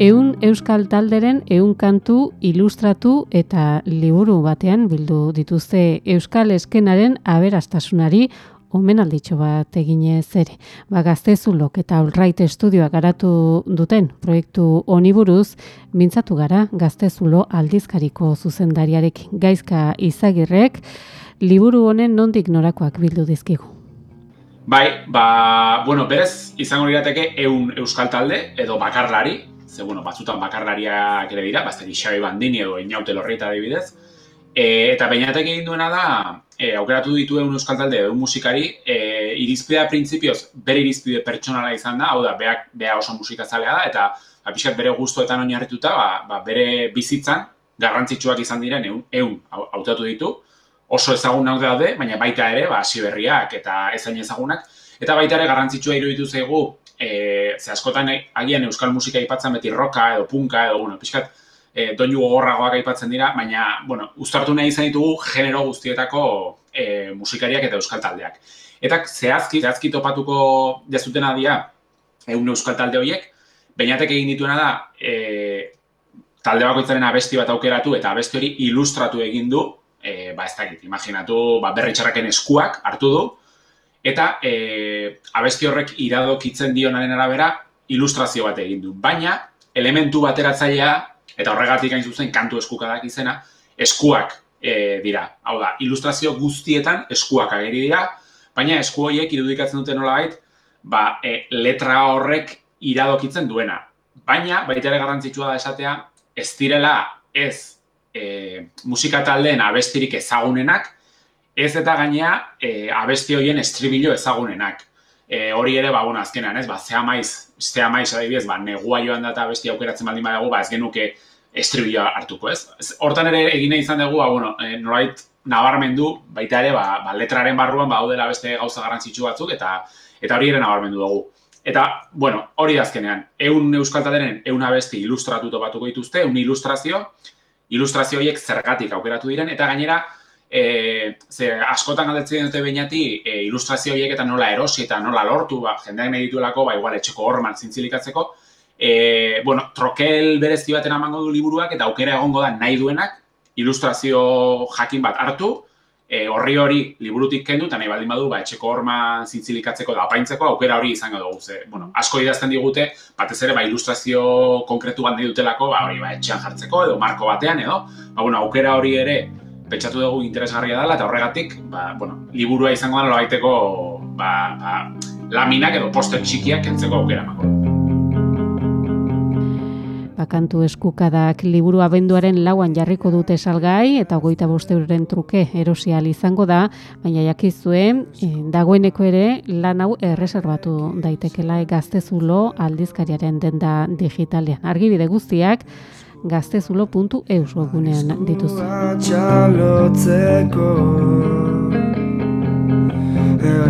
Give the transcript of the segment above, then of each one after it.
Eun Euskal Talderen eun kantu ilustratu eta liburu batean bildu dituzte Euskal Eskenaren aberastasunari omenalditxo bat eginez ere. Ba, gaztezulok eta Allright Estudioa garatu duten proiektu oniburuz, mintzatu gara gaztezulo aldizkariko zuzendariarekin gaizka izagirrek, liburu honen nondik norakoak bildu dizkigu. Bai, ba, bueno, berez, izango lirateke eun euskal talde edo bakarlari, ze, bueno, batzutan bakarlariak ere dira, bazte Xabi Bandini edo Inaute Lorrita adibidez, e, eta bainatek egin duena da, e, aukeratu ditu eun euskal talde edo musikari, e, irizpidea printzipioz, bere irizpide pertsonala izan da, hau da, beak, bea oso musikazalea da, eta apiskat bere guztuetan oinarrituta, ba, ba, bere bizitzan, garrantzitsuak izan diren eun, eun hautatu ditu, oso ezagunak daude, baina baita ere, ba, hasi berriak eta ezain ezagunak. Eta baita ere garrantzitsua iruditu zaigu, e, ze askotan agian euskal musika aipatzen beti roka edo punka edo, bueno, pixkat, e, doinu gogorragoak aipatzen dira, baina, bueno, uztartu nahi izan ditugu genero guztietako e, musikariak eta euskal taldeak. Eta zehazki, zehazki topatuko jazutena dira, egun euskal talde horiek, bainatek egin dituena da, e, talde bakoitzaren abesti bat aukeratu eta abesti hori ilustratu egin du e, ba ez dakit, imaginatu ba, berri txarraken eskuak hartu du, eta e, abesti horrek iradokitzen dionaren arabera ilustrazio bat egin du. Baina, elementu bateratzailea, eta horregatik hain zuzen kantu eskukadak izena, eskuak e, dira. Hau da, ilustrazio guztietan eskuak ageri dira, baina esku horiek irudikatzen duten nola bait, ba, e, letra horrek iradokitzen duena. Baina, baita ere garrantzitsua da esatea, ez direla ez e, musika taldeen abestirik ezagunenak, ez eta gainea e, abesti horien estribilo ezagunenak. E, hori ere, ba, bueno, azkenean, ez, ba, zea maiz, zea maiz adibidez, ba, negua joan da eta abesti aukeratzen baldin badago, ba, ez genuke estribillo hartuko, ez? Hortan ere egine izan dugu, ba, bueno, e, norait nabarmendu, baita ere, ba, ba, letraren barruan, ba, dela beste gauza garrantzitsu batzuk, eta eta hori ere nabarmendu dugu. Eta, bueno, hori azkenean, eun euskal talderen, eun abesti ilustratu topatuko dituzte, eun ilustrazio, ilustrazio horiek zergatik aukeratu diren, eta gainera, e, ze askotan galdetzen dute bainati e, ilustrazio horiek eta nola erosi eta nola lortu, ba, jendeak nahi dituelako, ba, igual, etxeko horman zintzilikatzeko, e, bueno, trokel berezti baten amango du liburuak, eta aukera egongo da nahi duenak, ilustrazio jakin bat hartu, e, horri hori liburutik kendu, eta nahi baldin badu, ba, etxeko horma zintzilikatzeko da apaintzeko, aukera hori izango dugu. Ze, bueno, asko idazten digute, batez ere, ba, ilustrazio konkretu bat dutelako, ba, hori ba, etxean jartzeko, edo marko batean, edo, ba, bueno, aukera hori ere, pentsatu dugu interesgarria dela, eta horregatik, ba, bueno, liburua izango da, baiteko, ba, ba, laminak edo poster txikiak kentzeko aukera mako bakantu eskukadak liburu abenduaren lauan jarriko dute salgai eta goita boste euren truke erosial izango da, baina jakizue e, dagoeneko ere lan hau erreserbatu daitekela gaztezulo aldizkariaren denda digitalean. Argibide guztiak gaztezulo.eus webunean dituzu.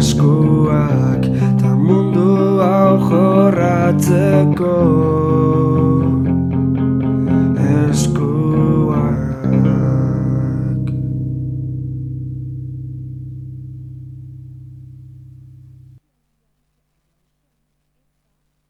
Eskuak ta mundu hau jorratzeko